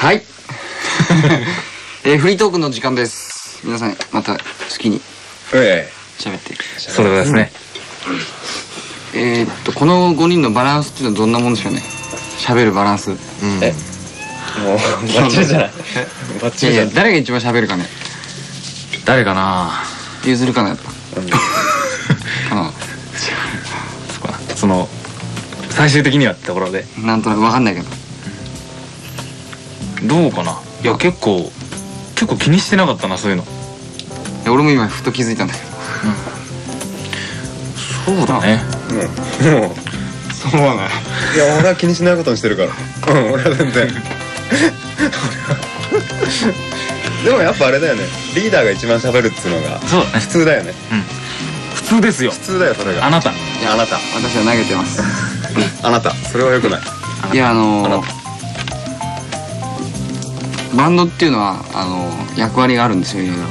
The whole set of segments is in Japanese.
はい。えー、フリートークの時間です。皆さんまた好きにえ喋ってそれはですね、えー、っとこの5人のバランスっていうのはどんなもんでしょうね？喋るバランス。ええもうバッチリじゃない。バッいやいチリじゃない。や誰が一番喋るかね。誰かな。譲るかなやっぱ。かな そこか。なその最終的にはってところで。なんとなく分かんないけどどうかな？いや結構結構気にしてなかったなそういうの。いや俺も今ふと気づいたんだけど。そうだね。もうもうそうはな。いいや俺は気にしないことにしてるから。うん俺は全然。でもやっぱあれだよね。リーダーが一番喋るっつうのがそうだね。普通だよね。普通ですよ。普通だよそれが。あなた。いやあなた。私は投げてます。あなた。それはよくない。いやあのあなーバンドっていうのはあのー役割があるんですよいろいろ。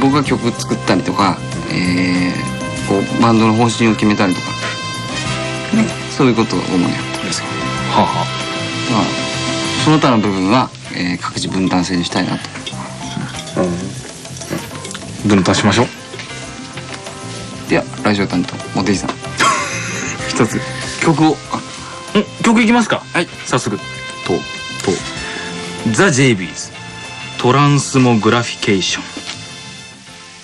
僕が曲作ったりとか、えーこうバンドの方針を決めたりとか、ね、そういうことを主にやってるんですよはあ、はまあその他の部分は、えー各自分担制にしたいなと。うんあ、分担しましょう。ではラジオ担当茂木さん。一つ。曲を。あん曲いきますか。はい。早速。ととザ・ジェイビーズトランスモグラフィケーション。